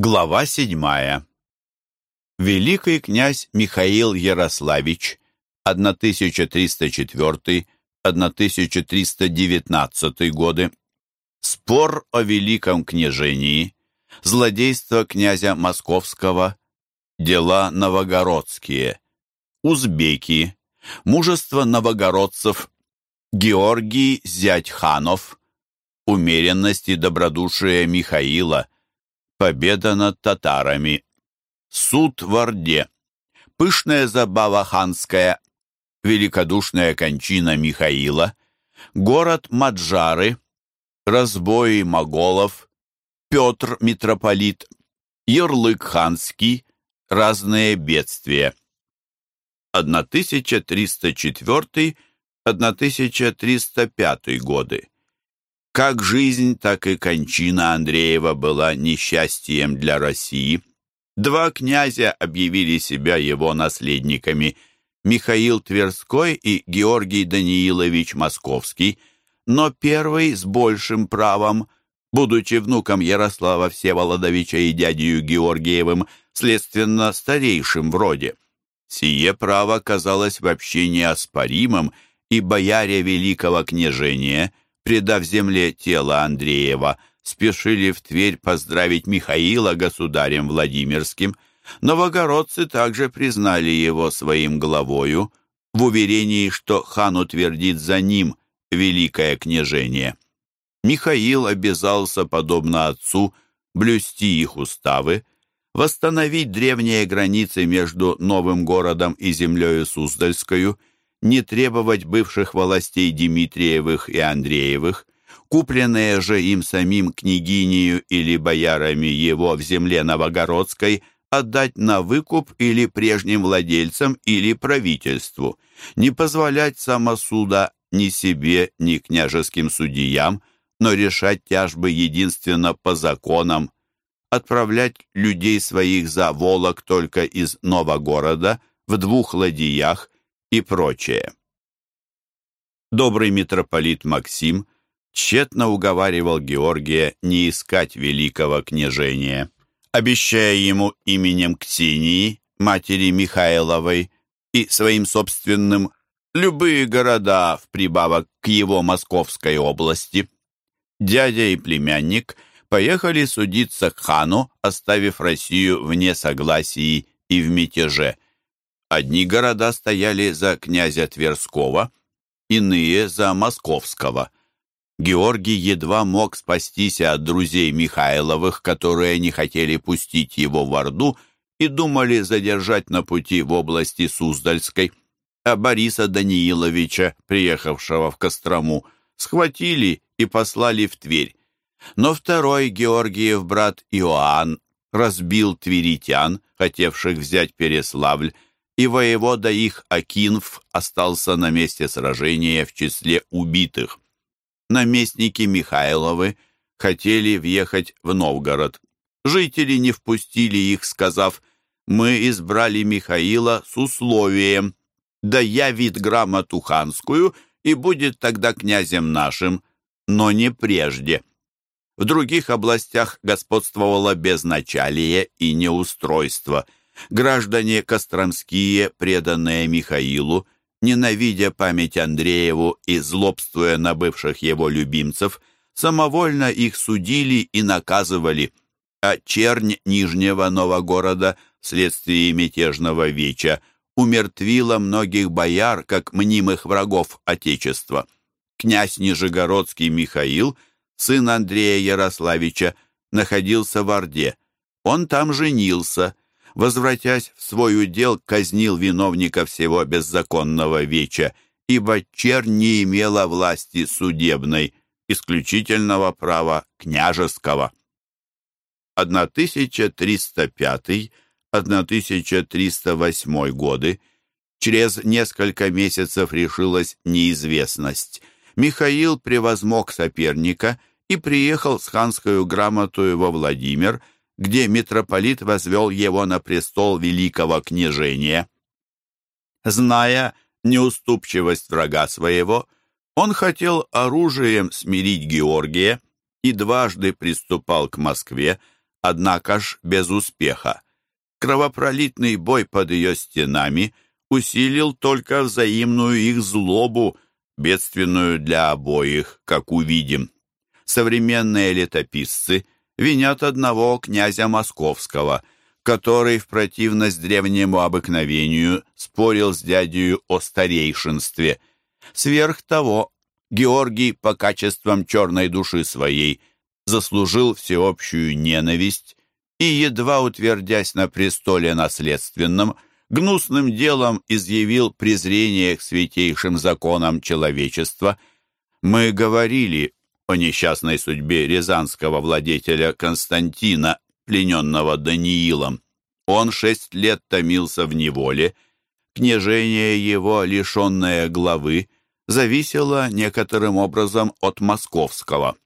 Глава седьмая. Великий князь Михаил Ярославич, 1304-1319 годы. Спор о великом княжении, злодейство князя Московского, дела новогородские, узбеки, мужество новогородцев, Георгий зять ханов, умеренность и добродушие Михаила – Победа над татарами. Суд в Орде. Пышная забава ханская. Великодушная кончина Михаила. Город Маджары. Разбои моголов. Петр митрополит. Ярлык ханский. Разные бедствия. 1304-1305 годы. Как жизнь, так и кончина Андреева была несчастьем для России. Два князя объявили себя его наследниками – Михаил Тверской и Георгий Даниилович Московский, но первый с большим правом, будучи внуком Ярослава Всеволодовича и дядью Георгиевым, следственно старейшим в роде. Сие право казалось вообще неоспоримым, и бояре великого княжения – предав земле тело Андреева, спешили в Тверь поздравить Михаила государем Владимирским. Новогородцы также признали его своим главою, в уверении, что хан утвердит за ним великое княжение. Михаил обязался, подобно отцу, блюсти их уставы, восстановить древние границы между новым городом и землею Суздальскую не требовать бывших властей Дмитриевых и Андреевых, купленные же им самим княгинею или боярами его в земле Новогородской, отдать на выкуп или прежним владельцам или правительству, не позволять самосуда ни себе, ни княжеским судьям, но решать тяжбы единственно по законам, отправлять людей своих за Волок только из Новогорода в двух ладьях и прочее. Добрый митрополит Максим тщетно уговаривал Георгия не искать великого княжения, обещая ему именем Ксении, матери Михайловой, и своим собственным любые города в прибавок к его Московской области. Дядя и племянник поехали судиться к хану, оставив Россию вне согласии и в мятеже – Одни города стояли за князя Тверского, иные за Московского. Георгий едва мог спастись от друзей Михайловых, которые не хотели пустить его в Орду и думали задержать на пути в области Суздальской. А Бориса Данииловича, приехавшего в Кострому, схватили и послали в Тверь. Но второй Георгиев брат Иоанн разбил тверитян, хотевших взять Переславль, и воевода их Акинф остался на месте сражения в числе убитых. Наместники Михайловы хотели въехать в Новгород. Жители не впустили их, сказав, «Мы избрали Михаила с условием, да явит грамоту ханскую и будет тогда князем нашим, но не прежде». В других областях господствовало безначалие и неустройство – Граждане Костромские, преданные Михаилу, ненавидя память Андрееву и злобствуя на бывших его любимцев, самовольно их судили и наказывали, а чернь Нижнего Новогорода вследствие мятежного веча умертвила многих бояр, как мнимых врагов Отечества. Князь Нижегородский Михаил, сын Андрея Ярославича, находился в Орде. Он там женился – возвратясь в свой удел, казнил виновника всего беззаконного веча, ибо чернь не имела власти судебной, исключительного права княжеского. 1305-1308 годы через несколько месяцев решилась неизвестность. Михаил превозмог соперника и приехал с ханскую грамотою во Владимир – где митрополит возвел его на престол великого княжения. Зная неуступчивость врага своего, он хотел оружием смирить Георгия и дважды приступал к Москве, однако ж без успеха. Кровопролитный бой под ее стенами усилил только взаимную их злобу, бедственную для обоих, как увидим. Современные летописцы винят одного князя Московского, который в противность древнему обыкновению спорил с дядею о старейшинстве. Сверх того, Георгий по качествам черной души своей заслужил всеобщую ненависть и, едва утвердясь на престоле наследственном, гнусным делом изъявил презрение к святейшим законам человечества. Мы говорили о несчастной судьбе рязанского владетеля Константина, плененного Даниилом. Он шесть лет томился в неволе, княжение его, лишенное главы, зависело некоторым образом от московского.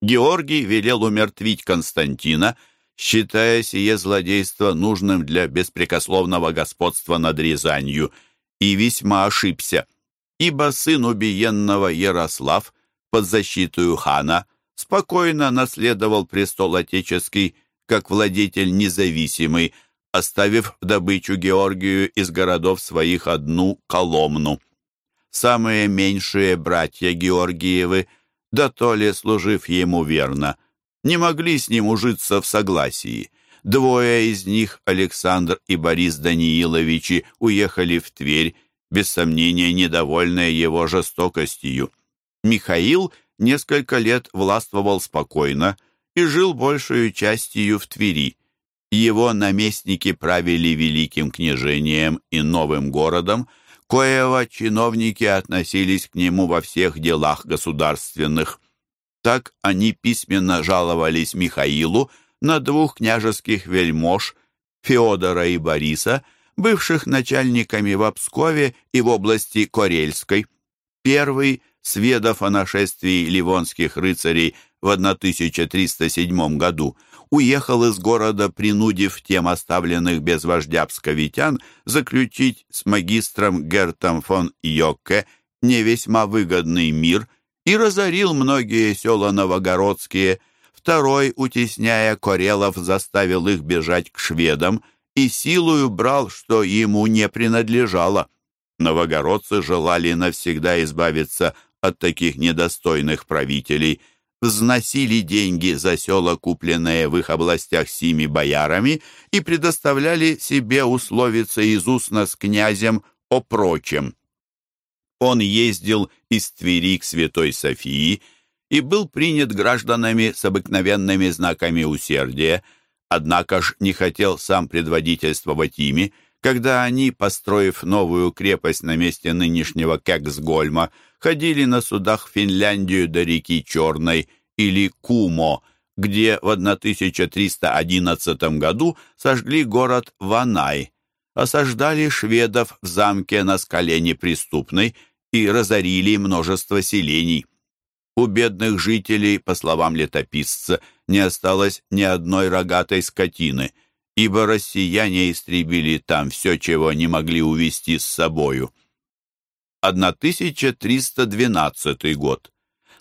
Георгий велел умертвить Константина, считая сие злодейство нужным для беспрекословного господства над Рязанью, и весьма ошибся, ибо сын убиенного Ярослав под защиту хана спокойно наследовал престол отеческий как владетель независимый, оставив в добычу Георгию из городов своих одну Коломну. Самые меньшие братья Георгиевы, да то ли служив ему верно, не могли с ним ужиться в согласии. Двое из них, Александр и Борис Данииловичи, уехали в Тверь, без сомнения недовольные его жестокостью. Михаил несколько лет властвовал спокойно и жил большую частью в Твери. Его наместники правили великим княжением и новым городом, коего чиновники относились к нему во всех делах государственных. Так они письменно жаловались Михаилу на двух княжеских вельмож, Феодора и Бориса, бывших начальниками в Пскове и в области Корельской. Первый, сведав о нашествии ливонских рыцарей в 1307 году, уехал из города, принудив тем оставленных без вождя псковитян заключить с магистром Гертом фон Йокке не весьма выгодный мир и разорил многие села новогородские. Второй, утесняя Корелов, заставил их бежать к шведам и силою брал, что ему не принадлежало. Новогородцы желали навсегда избавиться от таких недостойных правителей – взносили деньги за села, купленные в их областях сими боярами, и предоставляли себе условиться из устно с князем о прочем. Он ездил из Твери к Святой Софии и был принят гражданами с обыкновенными знаками усердия, однако ж не хотел сам предводительствовать ими, когда они, построив новую крепость на месте нынешнего Кексгольма, ходили на судах в Финляндию до реки Черной или Кумо, где в 1311 году сожгли город Ванай, осаждали шведов в замке на скале неприступной и разорили множество селений. У бедных жителей, по словам летописца, не осталось ни одной рогатой скотины, ибо россияне истребили там все, чего не могли увезти с собою. 1312 год.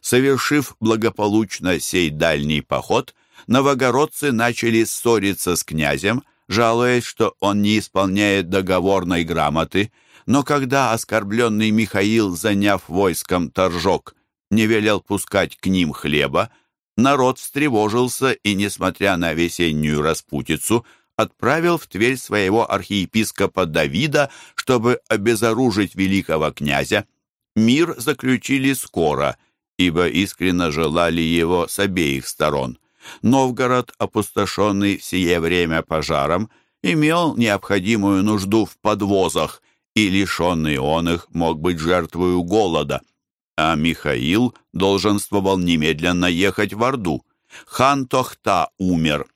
Совершив благополучно сей дальний поход, новогородцы начали ссориться с князем, жалуясь, что он не исполняет договорной грамоты, но когда оскорбленный Михаил, заняв войском торжок, не велел пускать к ним хлеба, народ встревожился и, несмотря на весеннюю распутицу, отправил в Тверь своего архиепископа Давида, чтобы обезоружить великого князя. Мир заключили скоро, ибо искренне желали его с обеих сторон. Новгород, опустошенный в сие время пожаром, имел необходимую нужду в подвозах, и лишенный он их мог быть жертвою голода. А Михаил долженствовал немедленно ехать в Орду. Хан Тохта умер,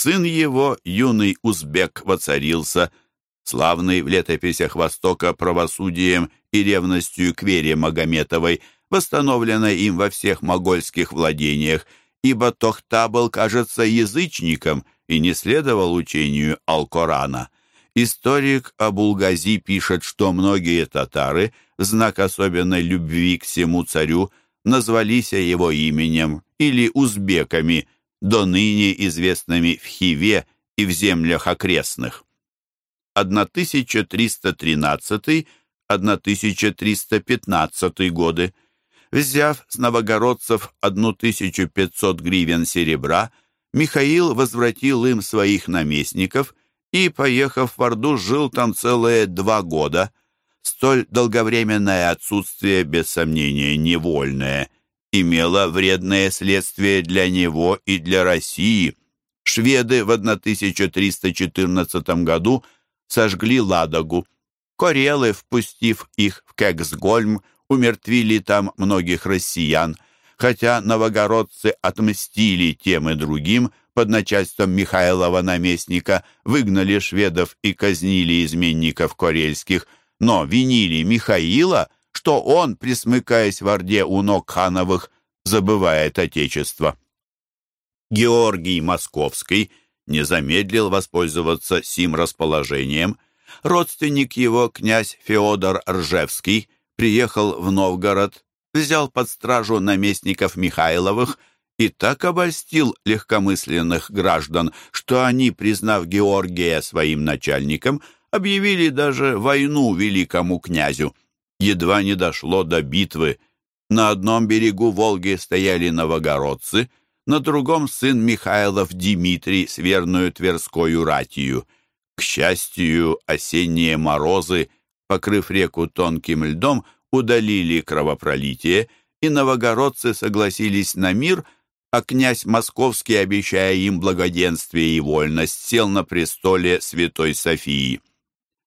Сын его, юный узбек, воцарился, славный в летописях Востока правосудием и ревностью к вере Магометовой, восстановленной им во всех могольских владениях, ибо Тохта был, кажется, язычником и не следовал учению Алкорана. Историк Абулгази пишет, что многие татары, в знак особенной любви к всему царю, назвались его именем или узбеками – до ныне известными в Хиве и в землях окрестных. 1313-1315 годы. Взяв с новогородцев 1500 гривен серебра, Михаил возвратил им своих наместников и, поехав в Орду, жил там целые два года. Столь долговременное отсутствие, без сомнения, невольное, имело вредное следствие для него и для России. Шведы в 1314 году сожгли Ладогу. Корелы, впустив их в Кексгольм, умертвили там многих россиян, хотя новогородцы отмстили тем и другим, под начальством Михайлова наместника выгнали шведов и казнили изменников карельских, но винили Михаила, что он, присмыкаясь в Орде у ног хановых, забывает Отечество. Георгий Московский не замедлил воспользоваться сим расположением. Родственник его, князь Феодор Ржевский, приехал в Новгород, взял под стражу наместников Михайловых и так обольстил легкомысленных граждан, что они, признав Георгия своим начальником, объявили даже войну великому князю. Едва не дошло до битвы. На одном берегу Волги стояли новогородцы, на другом сын Михайлов Дмитрий с верную Тверскою ратию. К счастью, осенние морозы, покрыв реку тонким льдом, удалили кровопролитие, и новогородцы согласились на мир – а князь Московский, обещая им благоденствие и вольность, сел на престоле Святой Софии.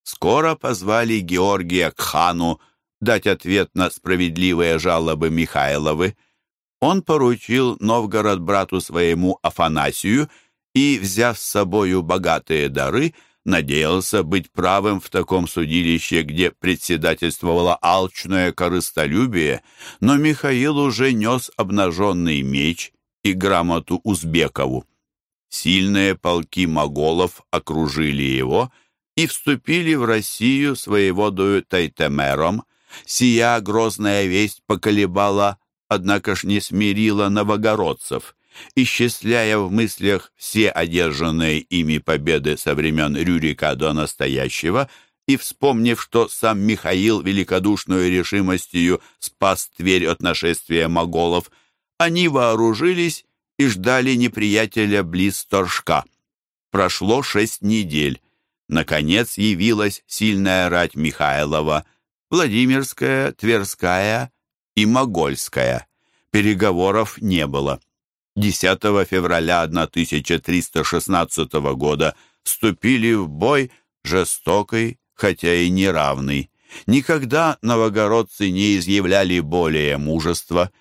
Скоро позвали Георгия к хану дать ответ на справедливые жалобы Михайловы. Он поручил Новгород брату своему Афанасию и, взяв с собою богатые дары, надеялся быть правым в таком судилище, где председательствовало алчное корыстолюбие, но Михаил уже нес обнаженный меч и грамоту Узбекову. Сильные полки моголов окружили его и вступили в Россию с воеводою Тайтемером. Сия грозная весть поколебала, однако ж не смирила новогородцев. Исчисляя в мыслях все одержанные ими победы со времен Рюрика до настоящего, и вспомнив, что сам Михаил великодушной решимостью спас Тверь от нашествия моголов, они вооружились и ждали неприятеля близ Торжка. Прошло шесть недель. Наконец явилась сильная рать Михайлова, Владимирская, Тверская и Могольская. Переговоров не было. 10 февраля 1316 года вступили в бой жестокий, хотя и неравный. Никогда новогородцы не изъявляли более мужества.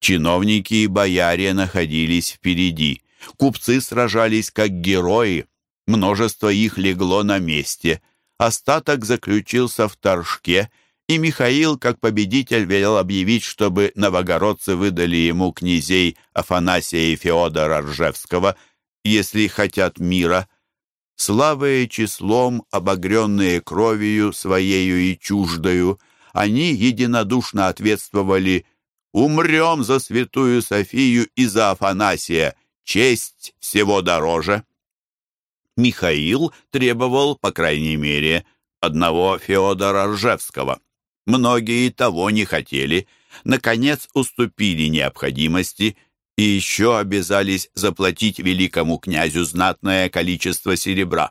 Чиновники и бояре находились впереди. Купцы сражались как герои. Множество их легло на месте. Остаток заключился в Торжке, и Михаил, как победитель, велел объявить, чтобы новогородцы выдали ему князей Афанасия и Феодора Ржевского, если хотят мира. Слабые числом, обогренные кровью своею и чуждою, они единодушно ответствовали – Умрем за святую Софию и за Афанасия. Честь всего дороже. Михаил требовал, по крайней мере, одного Феодора Ржевского. Многие того не хотели. Наконец уступили необходимости и еще обязались заплатить великому князю знатное количество серебра.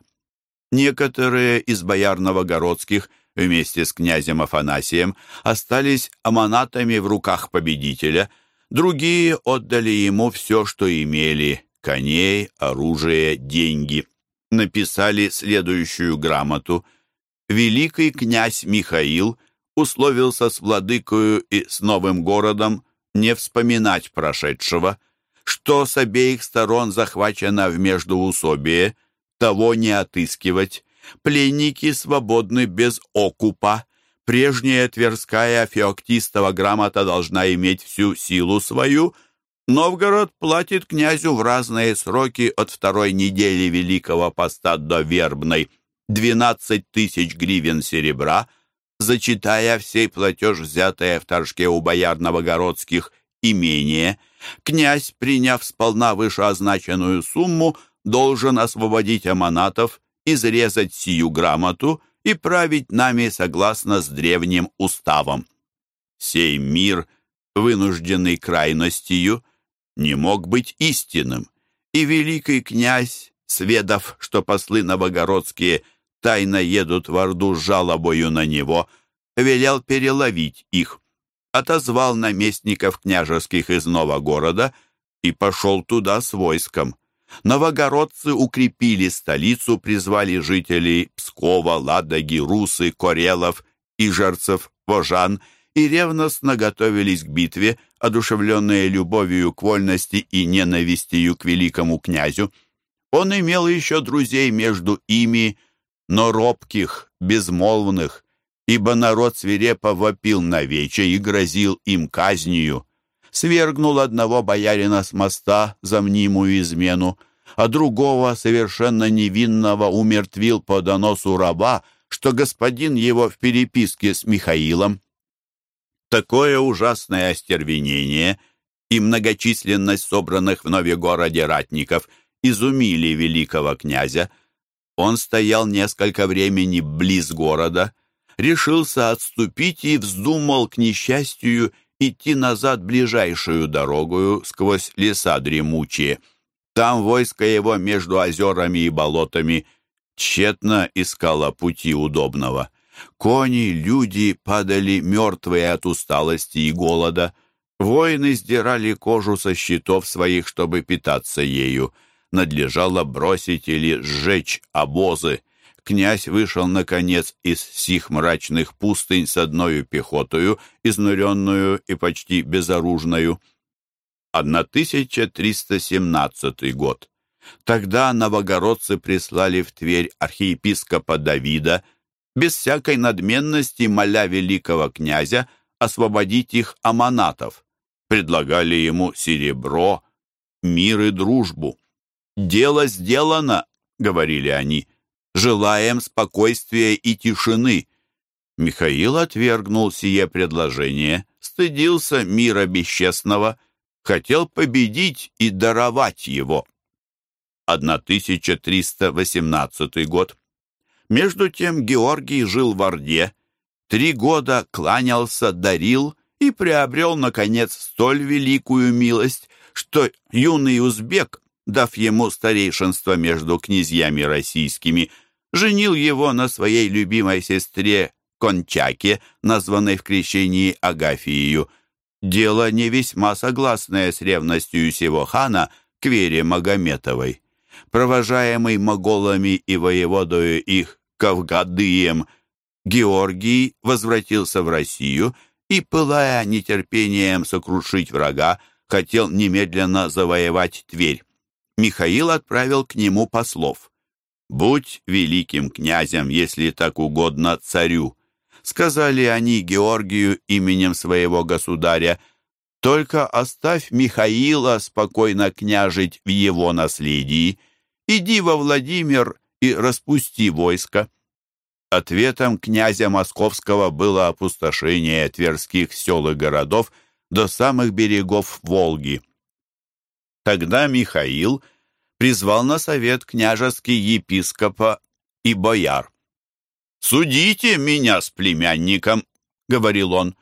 Некоторые из бояр новогородских – вместе с князем Афанасием остались аманатами в руках победителя, другие отдали ему все, что имели – коней, оружие, деньги. Написали следующую грамоту. «Великий князь Михаил условился с владыкою и с новым городом не вспоминать прошедшего, что с обеих сторон захвачено в междоусобие, того не отыскивать, Пленники свободны без окупа. Прежняя Тверская феоктистова грамота должна иметь всю силу свою. Новгород платит князю в разные сроки от второй недели Великого Поста до Вербной 12 тысяч гривен серебра, зачитая всей платеж, взятая в торжке у бояр новогородских имение. Князь, приняв сполна вышеозначенную сумму, должен освободить аманатов, изрезать сию грамоту и править нами согласно с древним уставом. Сей мир, вынужденный крайностью, не мог быть истинным, и великий князь, сведав, что послы новогородские тайно едут в Орду с жалобою на него, велел переловить их, отозвал наместников княжеских из Новогорода и пошел туда с войском. Новогородцы укрепили столицу, призвали жителей Пскова, Ладоги, Русы, Корелов, Ижерцев, Вожан и ревностно готовились к битве, одушевленные любовью к вольности и ненавистью к великому князю. Он имел еще друзей между ими, но робких, безмолвных, ибо народ свирепо вопил на вече и грозил им казнью. Свергнул одного боярина с моста за мнимую измену, а другого, совершенно невинного, умертвил по доносу раба, что господин его в переписке с Михаилом. Такое ужасное остервенение и многочисленность собранных в Новегороде ратников изумили великого князя. Он стоял несколько времени близ города, решился отступить и вздумал, к несчастью, идти назад ближайшую дорогою сквозь леса дремучие. Там войско его между озерами и болотами тщетно искало пути удобного. Кони, люди падали мертвые от усталости и голода. Воины сдирали кожу со щитов своих, чтобы питаться ею. Надлежало бросить или сжечь обозы. Князь вышел, наконец, из сих мрачных пустынь с одною пехотою, изнуренную и почти безоружную. 1317 год. Тогда новогородцы прислали в Тверь архиепископа Давида, без всякой надменности моля великого князя освободить их аманатов. Предлагали ему серебро, мир и дружбу. «Дело сделано», — говорили они, — «желаем спокойствия и тишины». Михаил отвергнул сие предложение, стыдился мира бесчестного, хотел победить и даровать его. 1318 год. Между тем Георгий жил в Орде, три года кланялся, дарил и приобрел, наконец, столь великую милость, что юный узбек, дав ему старейшинство между князьями российскими, женил его на своей любимой сестре Кончаке, названной в крещении Агафиею. Дело не весьма согласное с ревностью сего хана к вере Магометовой провожаемый моголами и воеводою их Кавгадыем, Георгий возвратился в Россию и, пылая нетерпением сокрушить врага, хотел немедленно завоевать Тверь. Михаил отправил к нему послов. «Будь великим князем, если так угодно царю», сказали они Георгию именем своего государя, «только оставь Михаила спокойно княжить в его наследии, иди во Владимир и распусти войско. Ответом князя Московского было опустошение тверских сел и городов до самых берегов Волги. Тогда Михаил призвал на совет княжеский епископа и бояр. «Судите меня с племянником», — говорил он.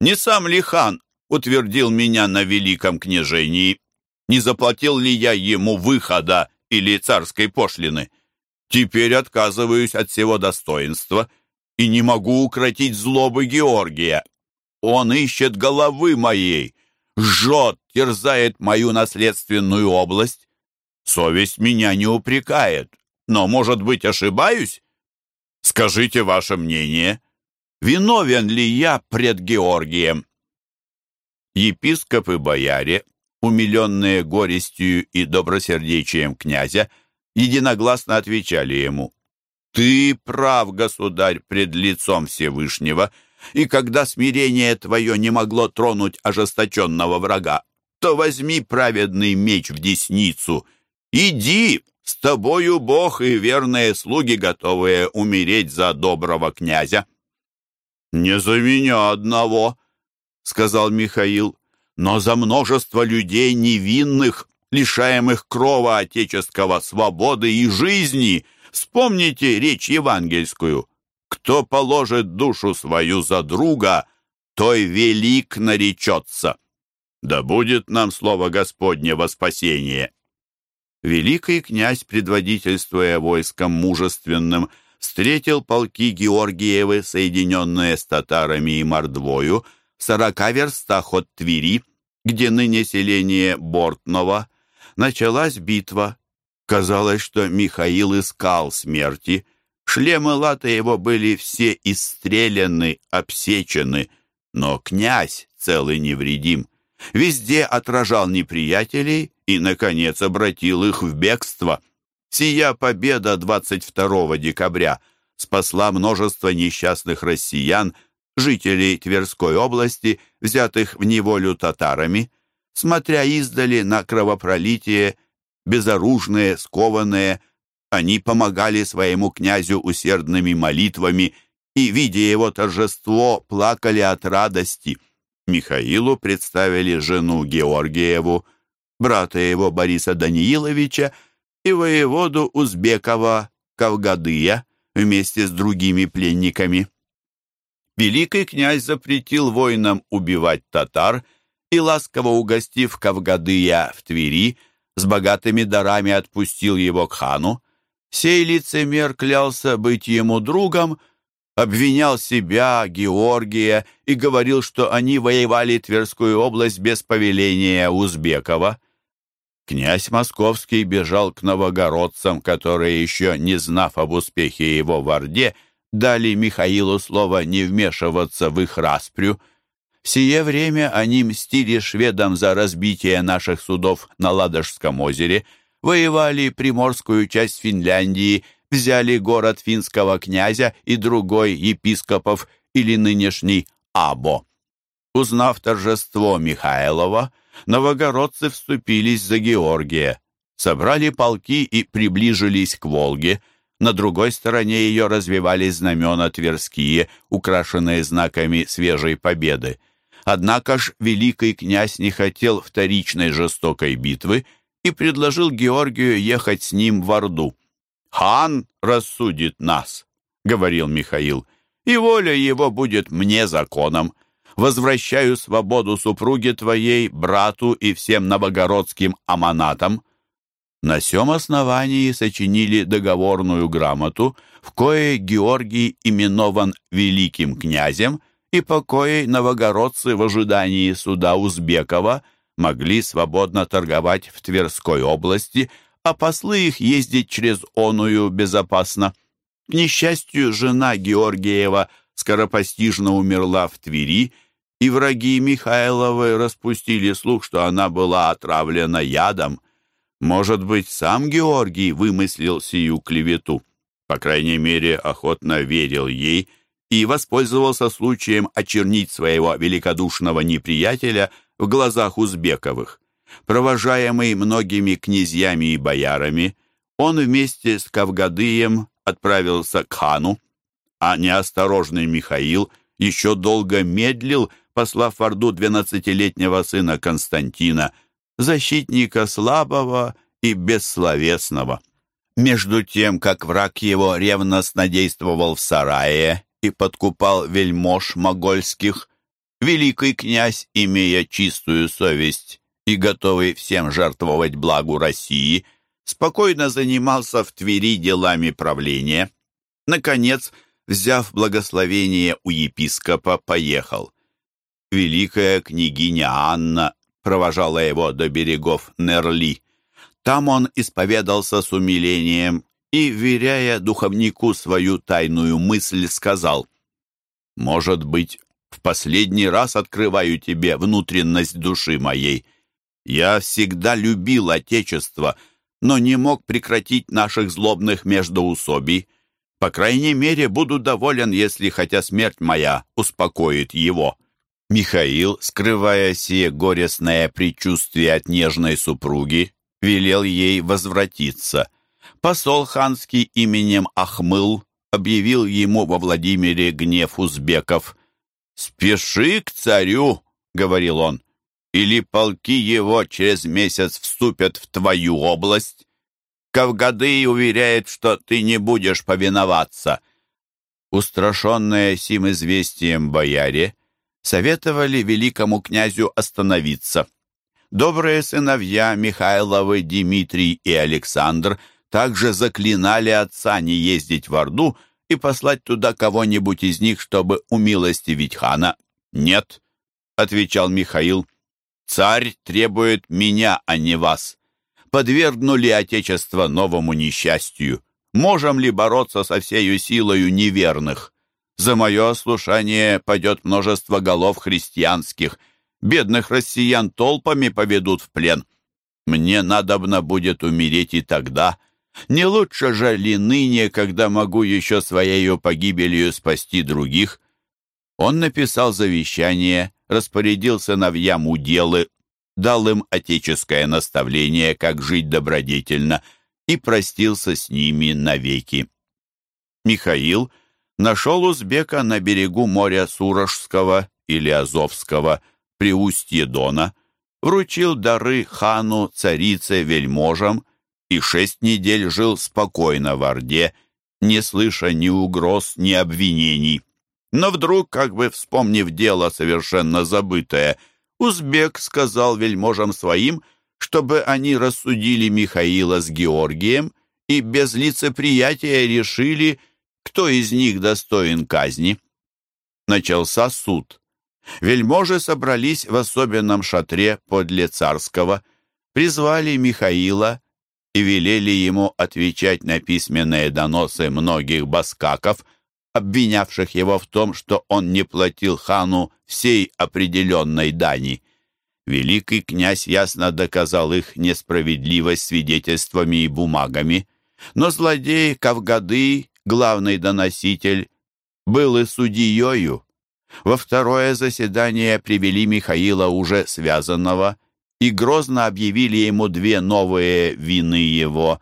«Не сам ли хан утвердил меня на великом княжении? Не заплатил ли я ему выхода или царской пошлины?» Теперь отказываюсь от всего достоинства и не могу укротить злобы Георгия. Он ищет головы моей, жжет, терзает мою наследственную область. Совесть меня не упрекает, но, может быть, ошибаюсь? Скажите ваше мнение. Виновен ли я пред Георгием? Епископ и бояре, умиленные горестью и добросердечием князя, единогласно отвечали ему. «Ты прав, государь, пред лицом Всевышнего, и когда смирение твое не могло тронуть ожесточенного врага, то возьми праведный меч в десницу. Иди, с тобою Бог и верные слуги, готовые умереть за доброго князя». «Не за меня одного», — сказал Михаил. но за множество людей невинных, лишаемых крова отеческого, свободы и жизни. Вспомните речь евангельскую. Кто положит душу свою за друга, той велик наречется. Да будет нам слово Господне во спасение. Великий князь, предводительствуя войском мужественным, встретил полки Георгиевы, соединенные с татарами и Мордвою, в сорока верстах от Твери, где ныне селение Бортново. Началась битва. Казалось, что Михаил искал смерти. Шлемы латы его были все истрелены, обсечены, но князь целый невредим. Везде отражал неприятелей и, наконец, обратил их в бегство. Сия победа 22 декабря спасла множество несчастных россиян, жителей Тверской области, взятых в неволю татарами. Смотря издали на кровопролитие, безоружные, скованные, они помогали своему князю усердными молитвами и, видя его торжество, плакали от радости. Михаилу представили жену Георгиеву, брата его Бориса Данииловича и воеводу Узбекова Кавгадыя вместе с другими пленниками. Великий князь запретил воинам убивать татар и, ласково угостив Кавгадыя в Твери, с богатыми дарами отпустил его к хану. Сей лицемер клялся быть ему другом, обвинял себя, Георгия и говорил, что они воевали Тверскую область без повеления Узбекова. Князь Московский бежал к новогородцам, которые, еще не знав об успехе его в Орде, дали Михаилу слово не вмешиваться в их распрю. В сие время они мстили шведам за разбитие наших судов на Ладожском озере, воевали приморскую часть Финляндии, взяли город финского князя и другой епископов или нынешний Або. Узнав торжество Михайлова, новогородцы вступились за Георгия, собрали полки и приближились к Волге. На другой стороне ее развивались знамена тверские, украшенные знаками свежей победы. Однако ж великий князь не хотел вторичной жестокой битвы и предложил Георгию ехать с ним в Орду. «Хан рассудит нас», — говорил Михаил, — «и воля его будет мне законом возвращаю свободу супруге твоей, брату и всем новогородским аманатам». На сём основании сочинили договорную грамоту, в коей Георгий именован великим князем, и по коей новогородцы в ожидании суда Узбекова могли свободно торговать в Тверской области, а послы их ездить через оную безопасно. К несчастью, жена Георгиева скоропостижно умерла в Твери, и враги Михайловой распустили слух, что она была отравлена ядом. Может быть, сам Георгий вымыслил сию клевету. По крайней мере, охотно верил ей и воспользовался случаем очернить своего великодушного неприятеля в глазах узбековых. Провожаемый многими князьями и боярами, он вместе с Кавгадыем отправился к хану, а неосторожный Михаил еще долго медлил, послав в Орду двенадцатилетнего сына Константина, защитника слабого и бессловесного. Между тем, как враг его ревностно действовал в сарае и подкупал вельмож могольских, великий князь, имея чистую совесть и готовый всем жертвовать благу России, спокойно занимался в Твери делами правления. Наконец, взяв благословение у епископа, поехал. Великая княгиня Анна провожала его до берегов Нерли. Там он исповедался с умилением и, веряя духовнику свою тайную мысль, сказал, «Может быть, в последний раз открываю тебе внутренность души моей. Я всегда любил Отечество, но не мог прекратить наших злобных междоусобий. По крайней мере, буду доволен, если хотя смерть моя успокоит его». Михаил, скрывая сие горестное предчувствие от нежной супруги, велел ей возвратиться. Посол ханский именем Ахмыл объявил ему во Владимире гнев узбеков. «Спеши к царю!» — говорил он. Или полки его через месяц вступят в твою область? Кавгады уверяет, что ты не будешь повиноваться». Устрашенные сим известием бояре советовали великому князю остановиться. Добрые сыновья Михайловы, Дмитрий и Александр также заклинали отца не ездить в Орду и послать туда кого-нибудь из них, чтобы умилостивить хана. «Нет», — отвечал Михаил, — «царь требует меня, а не вас. Подвергнули Отечество новому несчастью. Можем ли бороться со всею силою неверных? За мое ослушание пойдет множество голов христианских — Бедных россиян толпами поведут в плен. Мне надобно будет умереть и тогда. Не лучше же ли ныне, когда могу еще своею погибелью спасти других? Он написал завещание, распорядил сыновьям уделы, дал им отеческое наставление, как жить добродетельно, и простился с ними навеки. Михаил нашел узбека на берегу моря Сурожского или Азовского – при устье Дона, вручил дары хану, царице, вельможам и шесть недель жил спокойно в Орде, не слыша ни угроз, ни обвинений. Но вдруг, как бы вспомнив дело совершенно забытое, узбек сказал вельможам своим, чтобы они рассудили Михаила с Георгием и без лицеприятия решили, кто из них достоин казни. Начался суд. Вельможи собрались в особенном шатре подле царского, призвали Михаила и велели ему отвечать на письменные доносы многих баскаков, обвинявших его в том, что он не платил хану всей определенной дани. Великий князь ясно доказал их несправедливость свидетельствами и бумагами, но злодей Кавгады, главный доноситель, был и судьею. Во второе заседание привели Михаила уже связанного и грозно объявили ему две новые вины его,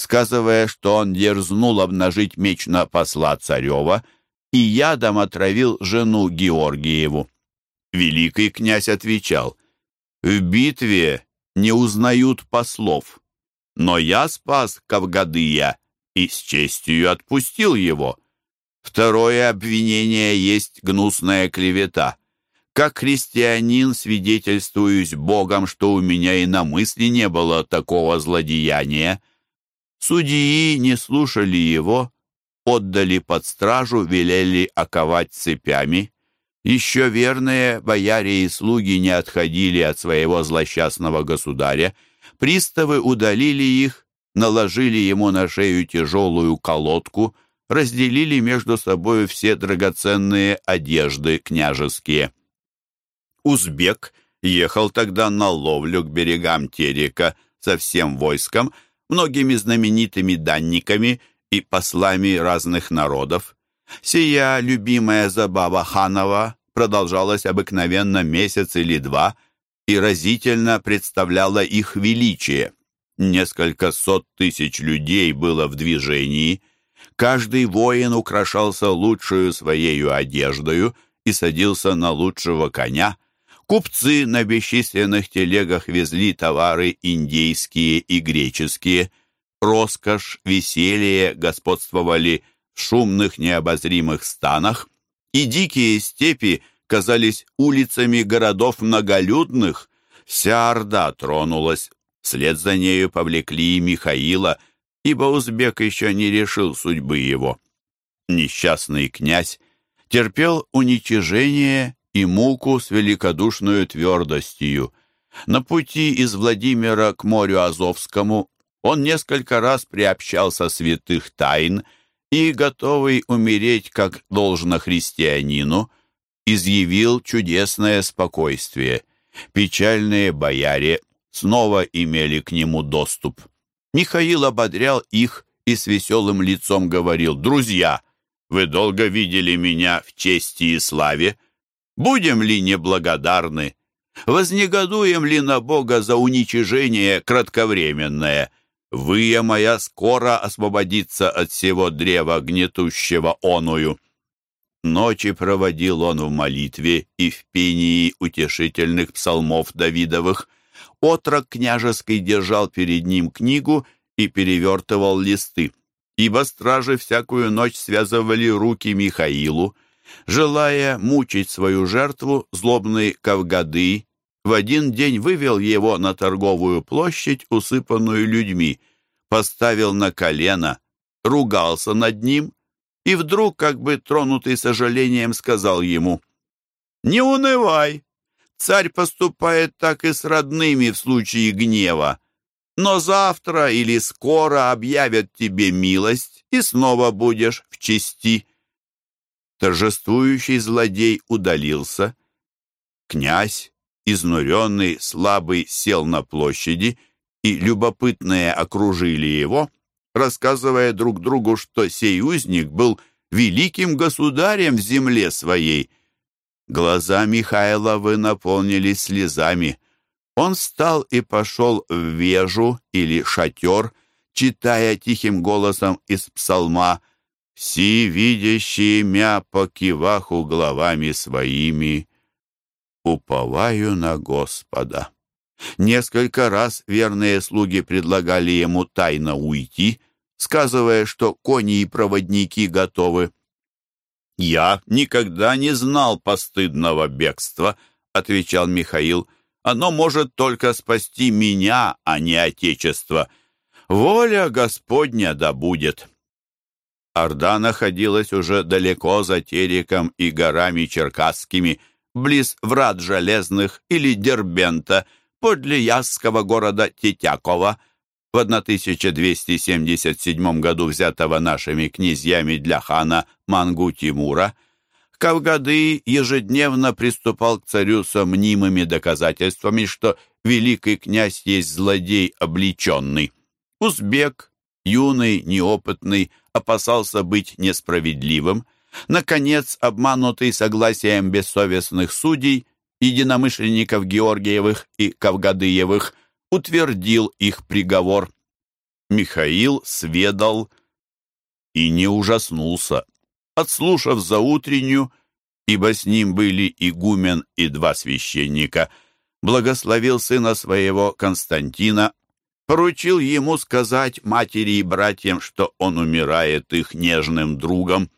сказывая, что он дерзнул обнажить меч на посла царева и ядом отравил жену Георгиеву. Великий князь отвечал, «В битве не узнают послов, но я спас Кавгадыя и с честью отпустил его». Второе обвинение есть гнусная клевета. Как христианин свидетельствуюсь Богом, что у меня и на мысли не было такого злодеяния. Судьи не слушали его, отдали под стражу, велели оковать цепями. Еще верные бояре и слуги не отходили от своего злосчастного государя. Приставы удалили их, наложили ему на шею тяжелую колодку — разделили между собой все драгоценные одежды княжеские. Узбек ехал тогда на ловлю к берегам Терека со всем войском, многими знаменитыми данниками и послами разных народов. Сия любимая забава ханова продолжалась обыкновенно месяц или два и разительно представляла их величие. Несколько сот тысяч людей было в движении – Каждый воин украшался лучшую своею одеждою и садился на лучшего коня. Купцы на бесчисленных телегах везли товары индейские и греческие. Роскошь, веселье господствовали в шумных необозримых станах, и дикие степи казались улицами городов многолюдных. Вся Орда тронулась. Вслед за нею повлекли и Михаила — ибо узбек еще не решил судьбы его. Несчастный князь терпел уничижение и муку с великодушную твердостью. На пути из Владимира к морю Азовскому он несколько раз приобщался святых тайн и, готовый умереть как должно христианину, изъявил чудесное спокойствие. Печальные бояре снова имели к нему доступ. Михаил ободрял их и с веселым лицом говорил, «Друзья, вы долго видели меня в чести и славе. Будем ли неблагодарны? Вознегодуем ли на Бога за уничижение кратковременное? Вы, моя, скоро освободиться от всего древа гнетущего оную». Ночи проводил он в молитве и в пении утешительных псалмов Давидовых. Отрок княжеский держал перед ним книгу и перевертывал листы, ибо стражи всякую ночь связывали руки Михаилу. Желая мучить свою жертву, злобный Кавгады в один день вывел его на торговую площадь, усыпанную людьми, поставил на колено, ругался над ним и вдруг, как бы тронутый сожалением, сказал ему, «Не унывай, царь поступает так и с родными в случае гнева, но завтра или скоро объявят тебе милость, и снова будешь в чести». Торжествующий злодей удалился. Князь, изнуренный, слабый, сел на площади, и любопытные окружили его, рассказывая друг другу, что сей узник был великим государем в земле своей. Глаза Михайловы наполнились слезами. Он встал и пошел в вежу или шатер, читая тихим голосом из псалма «Все видящие мя по киваху главами своими, уповаю на Господа». Несколько раз верные слуги предлагали ему тайно уйти, сказывая, что кони и проводники готовы. «Я никогда не знал постыдного бегства», — отвечал Михаил. «Оно может только спасти меня, а не Отечество. Воля Господня да будет». Орда находилась уже далеко за Тереком и горами Черкасскими, близ врат Железных или Дербента — подле Ясского города Тетякова, в 1277 году взятого нашими князьями для хана Мангу Тимура, Кавгады ежедневно приступал к царю со мнимыми доказательствами, что великий князь есть злодей обличенный. Узбек, юный, неопытный, опасался быть несправедливым. Наконец, обманутый согласием бессовестных судей, единомышленников Георгиевых и Кавгадыевых, утвердил их приговор. Михаил сведал и не ужаснулся, отслушав за утреннюю, ибо с ним были игумен и два священника, благословил сына своего Константина, поручил ему сказать матери и братьям, что он умирает их нежным другом,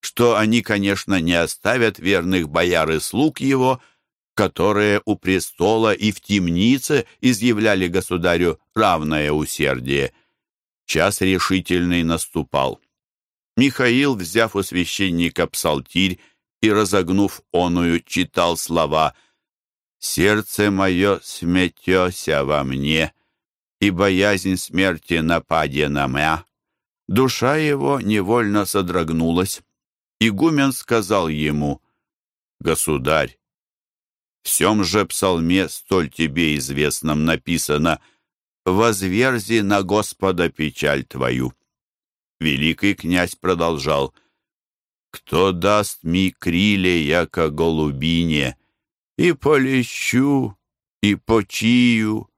что они, конечно, не оставят верных бояр и слуг его, — которые у престола и в темнице изъявляли государю равное усердие. Час решительный наступал. Михаил, взяв у священника псалтирь и разогнув оную, читал слова «Сердце мое сметеся во мне, и боязнь смерти нападе на мя». Душа его невольно содрогнулась. Игумен сказал ему «Государь, в сем же псалме, столь тебе известном, написано «Возверзи на Господа печаль твою». Великий князь продолжал «Кто даст ми криле, яко голубине, и полещу, и почию».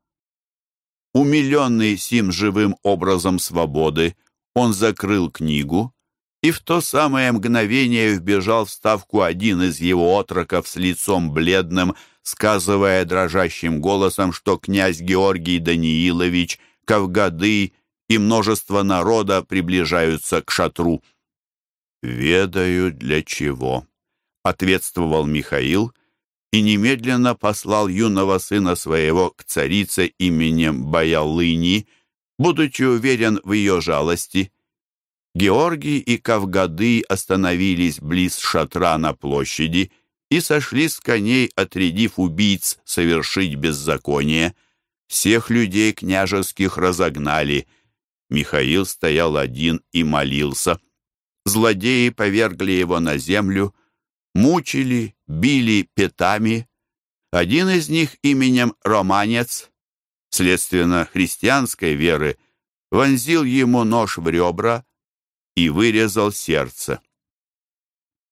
Умиленный сим живым образом свободы, он закрыл книгу, и в то самое мгновение вбежал в ставку один из его отроков с лицом бледным, сказывая дрожащим голосом, что князь Георгий Даниилович, Кавгады и множество народа приближаются к шатру. «Ведаю, для чего», — ответствовал Михаил и немедленно послал юного сына своего к царице именем Баялыни, будучи уверен в ее жалости. Георгий и Кавгады остановились близ шатра на площади и сошли с коней, отрядив убийц совершить беззаконие. Всех людей княжеских разогнали. Михаил стоял один и молился. Злодеи повергли его на землю, мучили, били пятами. Один из них именем Романец, следственно христианской веры, вонзил ему нож в ребра, и вырезал сердце.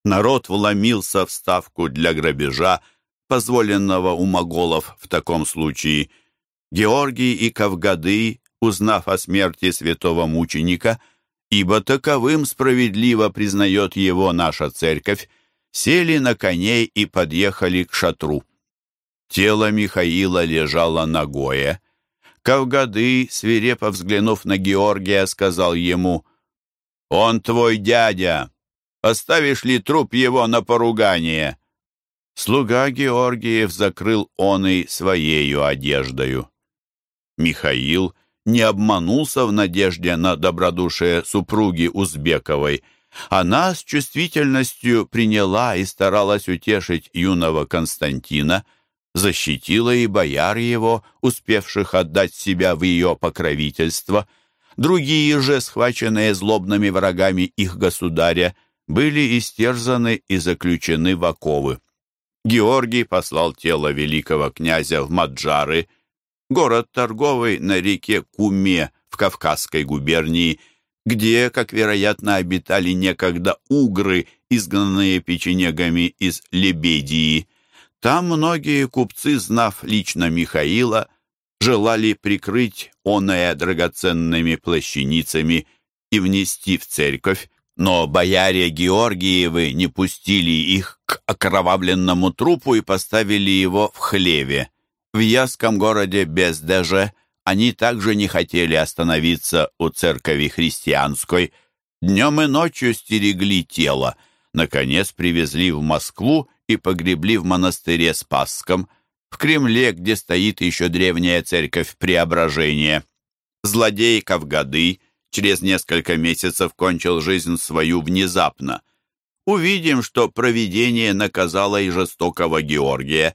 Народ вломился в ставку для грабежа, позволенного у моголов в таком случае. Георгий и Кавгады, узнав о смерти святого мученика, ибо таковым справедливо признает его наша церковь, сели на коней и подъехали к шатру. Тело Михаила лежало ногое. Кавгады, свирепо взглянув на Георгия, сказал ему, «Он твой дядя! Оставишь ли труп его на поругание?» Слуга Георгиев закрыл он и своею одеждою. Михаил не обманулся в надежде на добродушие супруги Узбековой. Она с чувствительностью приняла и старалась утешить юного Константина, защитила и бояр его, успевших отдать себя в ее покровительство. Другие же, схваченные злобными врагами их государя, были истерзаны и заключены в оковы. Георгий послал тело великого князя в Маджары, город торговый на реке Куме в Кавказской губернии, где, как вероятно, обитали некогда угры, изгнанные печенегами из Лебедии. Там многие купцы, знав лично Михаила, желали прикрыть оное драгоценными плащаницами и внести в церковь, но бояре Георгиевы не пустили их к окровавленному трупу и поставили его в хлеве. В Яском городе Бездеже они также не хотели остановиться у церкви христианской. Днем и ночью стерегли тело. Наконец привезли в Москву и погребли в монастыре Спасском, в Кремле, где стоит еще древняя церковь Преображения. Злодей Кавгады через несколько месяцев кончил жизнь свою внезапно. Увидим, что провидение наказало и жестокого Георгия,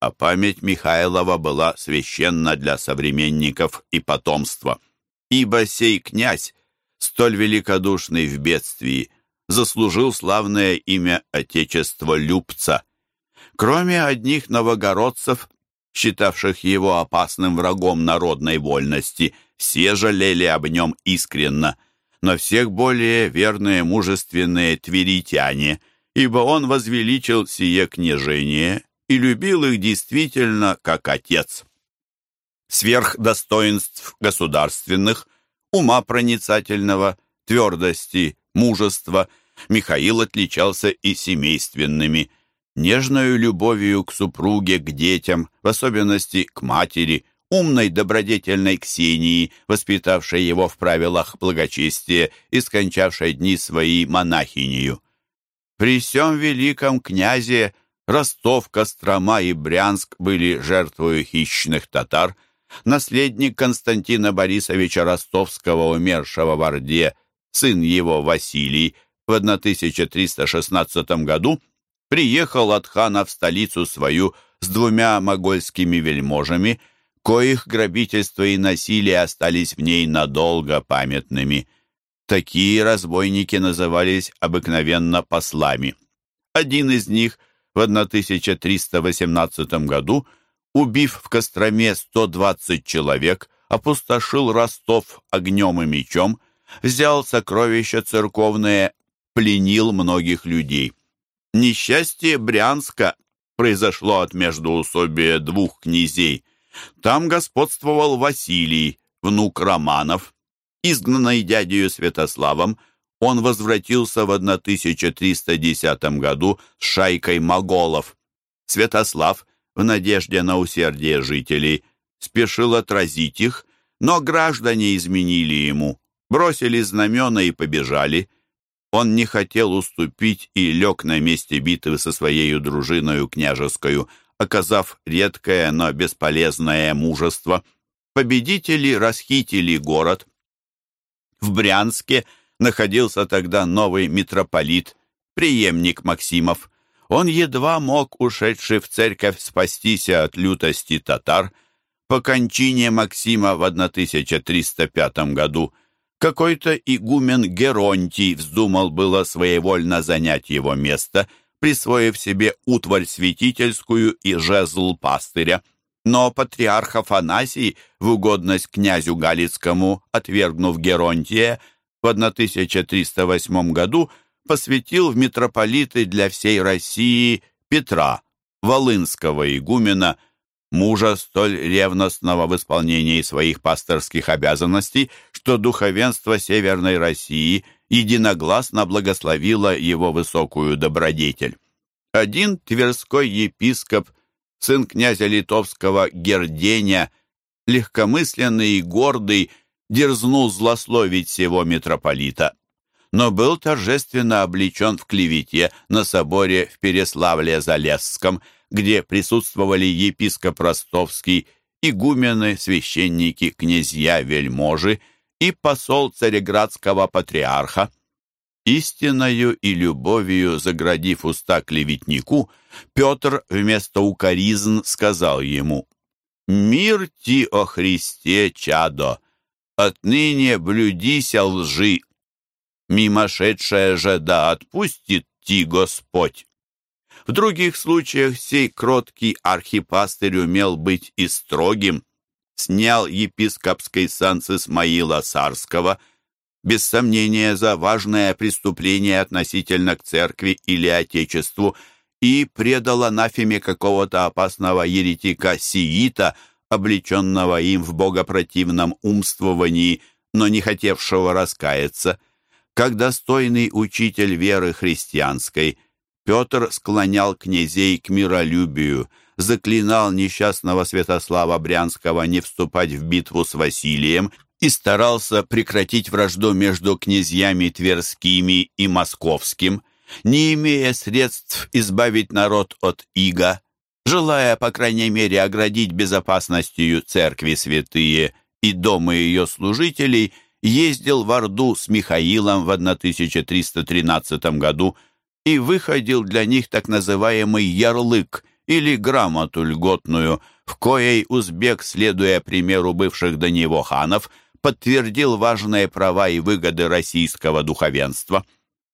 а память Михайлова была священна для современников и потомства. Ибо сей князь, столь великодушный в бедствии, заслужил славное имя Отечества Любца. Кроме одних новогородцев, считавших его опасным врагом народной вольности – все жалели об нем искренно, но всех более верные мужественные тверитяне, ибо он возвеличил сие княжение и любил их действительно как отец. Сверх достоинств государственных, ума проницательного, твердости, мужества, Михаил отличался и семейственными, нежною любовью к супруге, к детям, в особенности к матери, умной добродетельной Ксении, воспитавшей его в правилах благочестия и скончавшей дни свои монахинею. При всем великом князе Ростов, Кострома и Брянск были жертвою хищных татар, наследник Константина Борисовича Ростовского, умершего в Орде, сын его Василий, в 1316 году приехал от хана в столицу свою с двумя могольскими вельможами – коих грабительство и насилие остались в ней надолго памятными. Такие разбойники назывались обыкновенно послами. Один из них в 1318 году, убив в Костроме 120 человек, опустошил Ростов огнем и мечом, взял сокровища церковные, пленил многих людей. Несчастье Брянска произошло от междоусобия двух князей – там господствовал Василий, внук Романов. Изгнанный дядею Святославом, он возвратился в 1310 году с шайкой моголов. Святослав, в надежде на усердие жителей, спешил отразить их, но граждане изменили ему, бросили знамена и побежали. Он не хотел уступить и лег на месте битвы со своей дружиною княжескую, оказав редкое, но бесполезное мужество. Победители расхитили город. В Брянске находился тогда новый митрополит, преемник Максимов. Он едва мог, ушедший в церковь, спастись от лютости татар. По кончине Максима в 1305 году какой-то игумен Геронтий вздумал было своевольно занять его место – присвоив себе утварь святительскую и жезл пастыря. Но патриарх Афанасий, в угодность князю Галицкому, отвергнув Геронтия, в 1308 году посвятил в митрополиты для всей России Петра, Волынского игумена, мужа столь ревностного в исполнении своих пасторских обязанностей, что духовенство Северной России – единогласно благословила его высокую добродетель. Один тверской епископ, сын князя литовского Герденя, легкомысленный и гордый, дерзнул злословить всего митрополита, но был торжественно обличен в клевете на соборе в Переславле-Залесском, где присутствовали епископ Ростовский, игумены, священники, князья, вельможи и посол цареградского патриарха. Истиною и любовью заградив уста клеветнику, Петр вместо укоризн сказал ему, «Мир ти о Христе, чадо! Отныне блюдися лжи! Мимошедшая же да отпустит ти Господь!» В других случаях сей кроткий архипастырь умел быть и строгим, снял епископский сан с Исмаила Сарского, без сомнения за важное преступление относительно к церкви или отечеству, и предал анафеме какого-то опасного еретика Сиита, облеченного им в богопротивном умствовании, но не хотевшего раскаяться. Как достойный учитель веры христианской, Петр склонял князей к миролюбию, заклинал несчастного Святослава Брянского не вступать в битву с Василием и старался прекратить вражду между князьями Тверскими и Московским, не имея средств избавить народ от ига, желая, по крайней мере, оградить безопасностью церкви святые и дома ее служителей, ездил в Орду с Михаилом в 1313 году и выходил для них так называемый «ярлык», или грамоту льготную, в коей узбек, следуя примеру бывших до него ханов, подтвердил важные права и выгоды российского духовенства.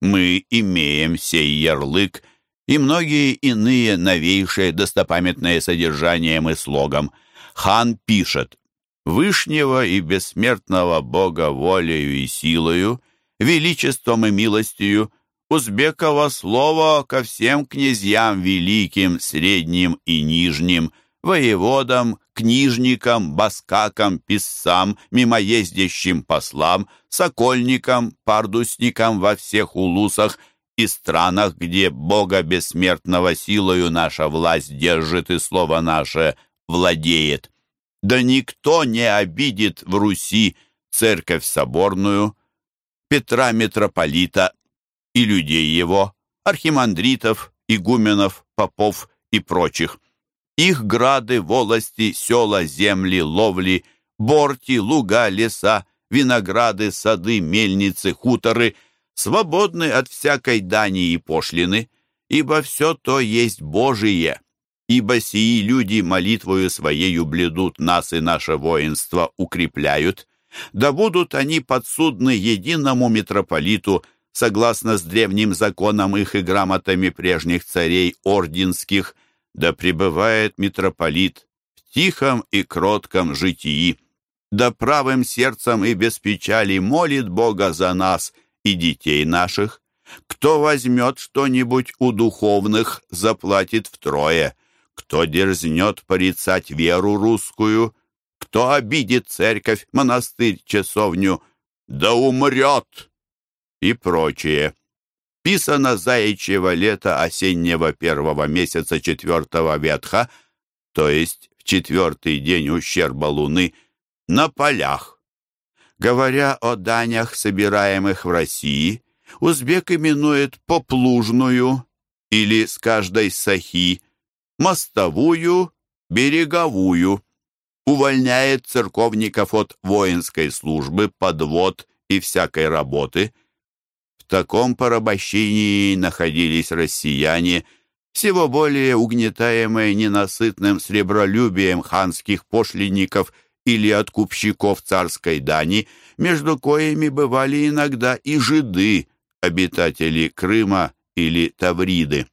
Мы имеем сей ярлык и многие иные новейшие достопамятные содержанием и слогом. Хан пишет «Вышнего и бессмертного Бога волею и силою, величеством и милостью, узбекова слова ко всем князьям великим, средним и нижним, воеводам, книжникам, баскакам, писцам, мимоездящим послам, сокольникам, пардусникам во всех улусах и странах, где Бога бессмертного силою наша власть держит и слово наше владеет. Да никто не обидит в Руси церковь соборную, Петра митрополита и людей его, архимандритов, игуменов, попов и прочих. Их грады, волости, села, земли, ловли, борти, луга, леса, винограды, сады, мельницы, хуторы свободны от всякой дани и пошлины, ибо все то есть Божие. Ибо сии люди молитвою своею бледут нас и наше воинство укрепляют, да будут они подсудны единому митрополиту, согласно с древним законам их и грамотами прежних царей орденских, да пребывает митрополит в тихом и кротком житии, да правым сердцем и без печали молит Бога за нас и детей наших. Кто возьмет что-нибудь у духовных, заплатит втрое. Кто дерзнет порицать веру русскую, кто обидит церковь, монастырь, часовню, да умрет и прочее. Писано заячьего лета осеннего первого месяца четвертого ветха, то есть в четвертый день ущерба луны, на полях. Говоря о данях, собираемых в России, узбек именует поплужную или с каждой сахи, мостовую, береговую, увольняет церковников от воинской службы, подвод и всякой работы – в таком порабощении находились россияне, всего более угнетаемые ненасытным сребролюбием ханских пошлинников или откупщиков царской дани, между коими бывали иногда и жиды, обитатели Крыма или Тавриды.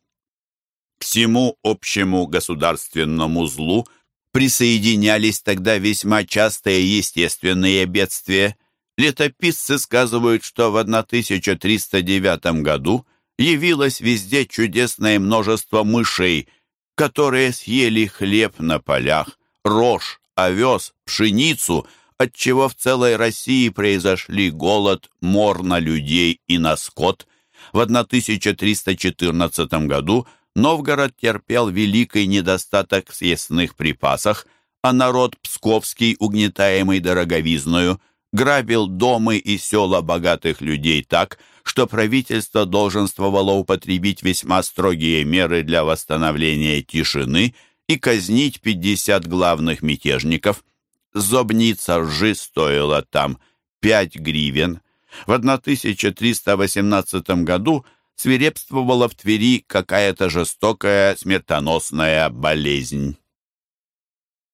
К всему общему государственному злу присоединялись тогда весьма частые естественные бедствия – Летописцы сказывают, что в 1309 году явилось везде чудесное множество мышей, которые съели хлеб на полях, рожь, овес, пшеницу, отчего в целой России произошли голод, мор на людей и на скот. В 1314 году Новгород терпел великий недостаток в съестных припасах, а народ псковский, угнетаемый дороговизною, грабил дома и села богатых людей так, что правительство долженствовало употребить весьма строгие меры для восстановления тишины и казнить 50 главных мятежников. Зобница ржи стоила там 5 гривен. В 1318 году свирепствовала в Твери какая-то жестокая смертоносная болезнь.